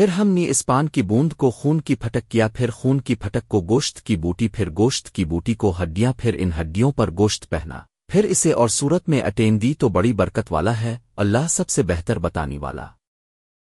پھر ہم نے اس پان کی بوند کو خون کی پھٹک کیا، پھر خون کی پھٹک کو گوشت کی بوٹی، پھر گوشت کی بوٹی کو ہڈیاں، پھر ان ہڈیوں پر گوشت پہنا۔ پھر اسے اور صورت میں اٹین دی تو بڑی برکت والا ہے، اللہ سب سے بہتر بتانی والا۔